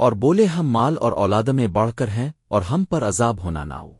اور بولے ہم مال اور اولاد میں بڑھ کر ہیں اور ہم پر عذاب ہونا نہ ہو۔